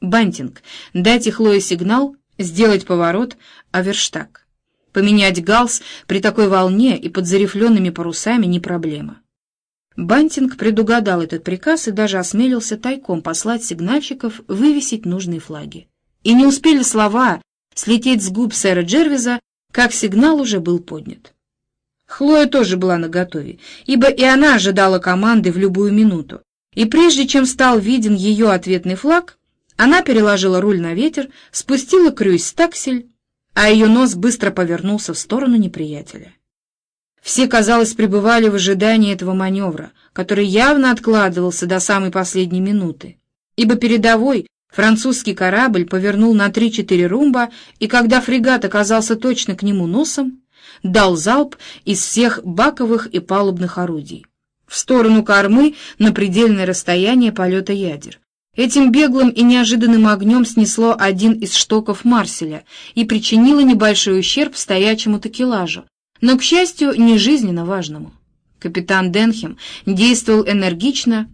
Бантинг. Дайте Хлое сигнал, сделать поворот, аверштаг. Поменять галс при такой волне и под зарифленными парусами не проблема. Бантинг предугадал этот приказ и даже осмелился тайком послать сигнальщиков вывесить нужные флаги. И не успели слова слететь с губ сэра Джервиза, как сигнал уже был поднят. Хлоя тоже была наготове, ибо и она ожидала команды в любую минуту. И прежде чем стал виден ее ответный флаг, она переложила руль на ветер, спустила крюсь стаксель, а ее нос быстро повернулся в сторону неприятеля. Все, казалось, пребывали в ожидании этого маневра, который явно откладывался до самой последней минуты, ибо передовой французский корабль повернул на 3-4 румба, и когда фрегат оказался точно к нему носом, дал залп из всех баковых и палубных орудий в сторону кормы на предельное расстояние полета ядер. Этим беглым и неожиданным огнем снесло один из штоков Марселя и причинило небольшой ущерб стоячему такелажу, но, к счастью, не жизненно важному. Капитан Денхем действовал энергично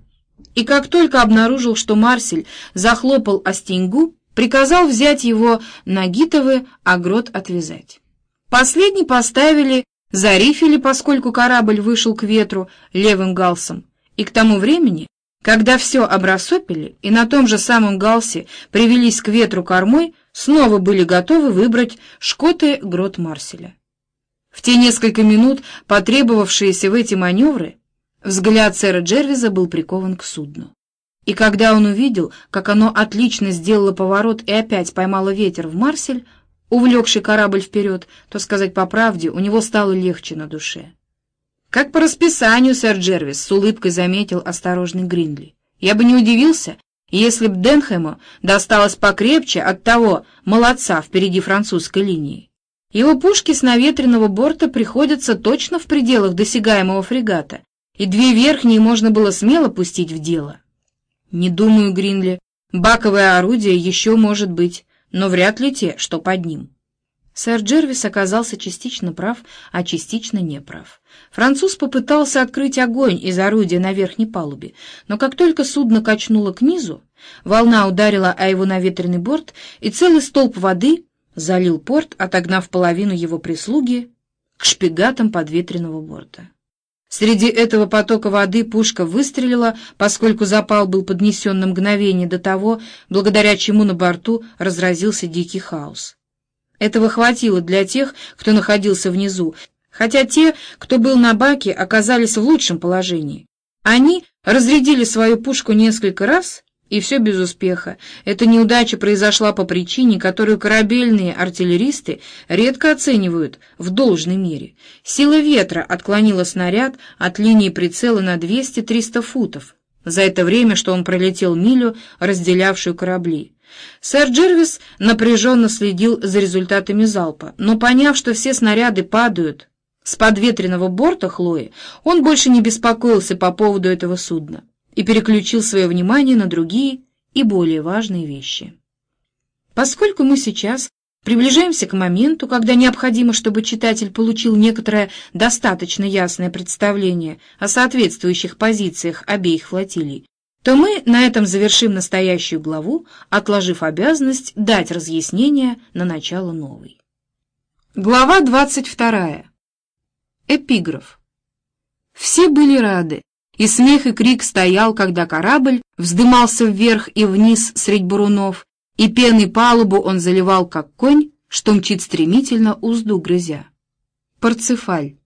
и, как только обнаружил, что Марсель захлопал о приказал взять его на гитовы, а грот отвязать. Последний поставили, зарифили, поскольку корабль вышел к ветру левым галсом, и к тому времени, когда все обрасопили и на том же самом галсе привелись к ветру кормой, снова были готовы выбрать шкоты грот Марселя. В те несколько минут, потребовавшиеся в эти маневры, взгляд сэра Джервиза был прикован к судну. И когда он увидел, как оно отлично сделало поворот и опять поймало ветер в Марсель, увлекший корабль вперед, то, сказать по правде, у него стало легче на душе. «Как по расписанию, сэр Джервис», — с улыбкой заметил осторожный Гринли. «Я бы не удивился, если б Денхэму досталось покрепче от того молодца впереди французской линии. Его пушки с наветренного борта приходятся точно в пределах досягаемого фрегата, и две верхние можно было смело пустить в дело. Не думаю, Гринли, баковое орудие еще может быть, но вряд ли те, что под ним. Сэр Джервис оказался частично прав, а частично неправ. Француз попытался открыть огонь из орудия на верхней палубе, но как только судно качнуло к низу, волна ударила о его наветренный борт, и целый столб воды залил порт, отогнав половину его прислуги к шпигатам подветренного борта. Среди этого потока воды пушка выстрелила, поскольку запал был поднесен на мгновение до того, благодаря чему на борту разразился дикий хаос. Этого хватило для тех, кто находился внизу, хотя те, кто был на баке, оказались в лучшем положении. Они разрядили свою пушку несколько раз и все без успеха. Эта неудача произошла по причине, которую корабельные артиллеристы редко оценивают в должной мере. Сила ветра отклонила снаряд от линии прицела на 200-300 футов за это время, что он пролетел милю, разделявшую корабли. Сэр Джервис напряженно следил за результатами залпа, но поняв, что все снаряды падают с подветренного борта Хлои, он больше не беспокоился по поводу этого судна и переключил свое внимание на другие и более важные вещи. Поскольку мы сейчас приближаемся к моменту, когда необходимо, чтобы читатель получил некоторое достаточно ясное представление о соответствующих позициях обеих флотилий, то мы на этом завершим настоящую главу, отложив обязанность дать разъяснение на начало новой. Глава 22. Эпиграф. Все были рады, и смех и крик стоял, когда корабль вздымался вверх и вниз средь бурунов, и пеной палубу он заливал, как конь, что мчит стремительно узду грызя. Парцефаль.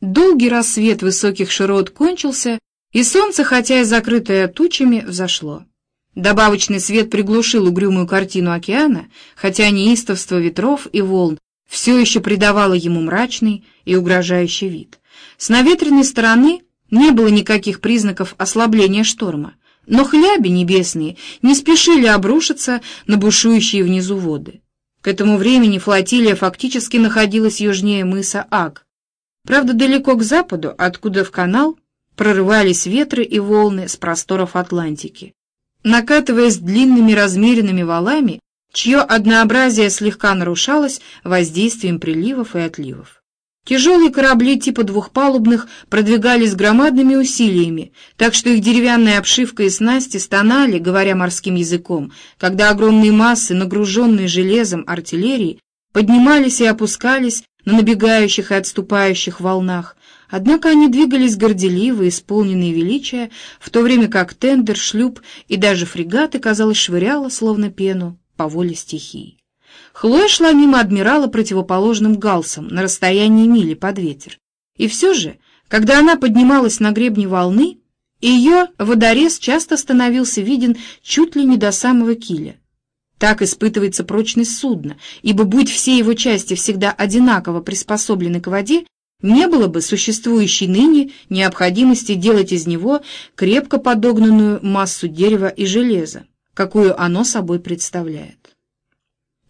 Долгий рассвет высоких широт кончился, и солнце, хотя и закрытое тучами, взошло. Добавочный свет приглушил угрюмую картину океана, хотя неистовство ветров и волн все еще придавало ему мрачный и угрожающий вид. С наветренной стороны не было никаких признаков ослабления шторма, но хляби небесные не спешили обрушиться на бушующие внизу воды. К этому времени флотилия фактически находилась южнее мыса Аг. Правда, далеко к западу, откуда в канал прорывались ветры и волны с просторов Атлантики, накатываясь длинными размеренными валами, чье однообразие слегка нарушалось воздействием приливов и отливов. Тяжелые корабли типа двухпалубных продвигались громадными усилиями, так что их деревянная обшивка и снасти стонали, говоря морским языком, когда огромные массы, нагруженные железом артиллерии, поднимались и опускались на набегающих и отступающих волнах, однако они двигались горделиво, исполненные величия, в то время как тендер, шлюп и даже фрегаты, казалось, швыряло, словно пену, по воле стихий. Хлоя шла мимо адмирала противоположным галсом на расстоянии мили под ветер. И все же, когда она поднималась на гребне волны, ее водорез часто становился виден чуть ли не до самого киля. Так испытывается прочность судна, ибо будь все его части всегда одинаково приспособлены к воде, не было бы существующей ныне необходимости делать из него крепко подогнанную массу дерева и железа, какую оно собой представляет.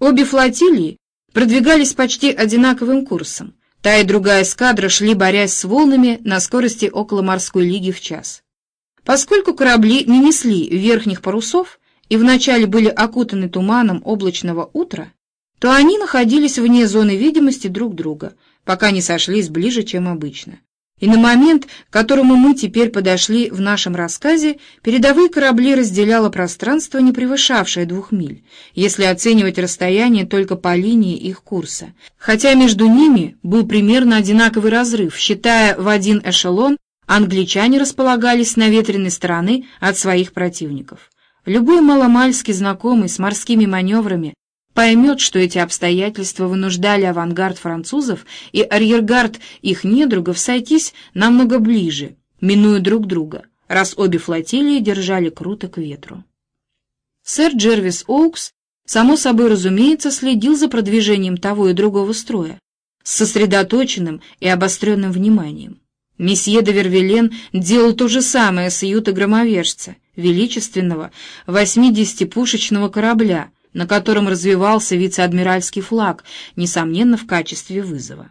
Обе флотилии продвигались почти одинаковым курсом. Та и другая эскадра шли, борясь с волнами на скорости около морской лиги в час. Поскольку корабли не несли верхних парусов и вначале были окутаны туманом облачного утра, то они находились вне зоны видимости друг друга, пока не сошлись ближе, чем обычно. И на момент, к которому мы теперь подошли в нашем рассказе, передовые корабли разделяло пространство, не превышавшее двух миль, если оценивать расстояние только по линии их курса. Хотя между ними был примерно одинаковый разрыв, считая в один эшелон, англичане располагались на ветреной стороны от своих противников. Любой маломальски знакомый с морскими маневрами поймет, что эти обстоятельства вынуждали авангард французов и арьергард их недругов сойтись намного ближе, минуя друг друга, раз обе флотилии держали круто к ветру. Сэр Джервис Оукс, само собой разумеется, следил за продвижением того и другого строя, с сосредоточенным и обостренным вниманием. Месье де Вервилен делал то же самое с юта-громовержца, величественного 80-пушечного корабля, на котором развивался вице-адмиральский флаг, несомненно, в качестве вызова.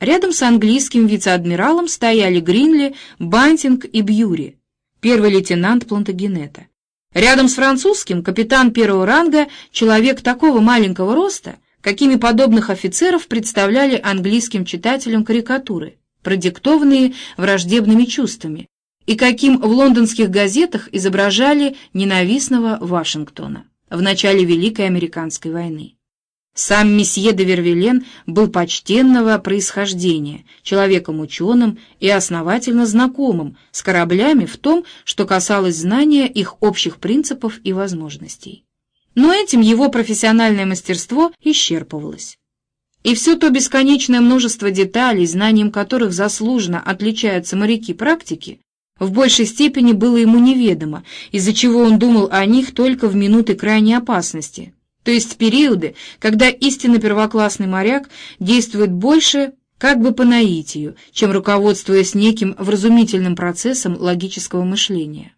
Рядом с английским вице-адмиралом стояли Гринли, Бантинг и Бьюри, первый лейтенант Плантагенета. Рядом с французским капитан первого ранга, человек такого маленького роста, какими подобных офицеров представляли английским читателям карикатуры, продиктованные враждебными чувствами, и каким в лондонских газетах изображали ненавистного Вашингтона в начале Великой Американской войны. Сам месье де Вервилен был почтенного происхождения, человеком ученым и основательно знакомым с кораблями в том, что касалось знания их общих принципов и возможностей. Но этим его профессиональное мастерство исчерпывалось. И все то бесконечное множество деталей, знанием которых заслуженно отличаются моряки практики, в большей степени было ему неведомо, из-за чего он думал о них только в минуты крайней опасности, то есть периоды, когда истинно первоклассный моряк действует больше как бы по наитию, чем руководствуясь неким вразумительным процессом логического мышления.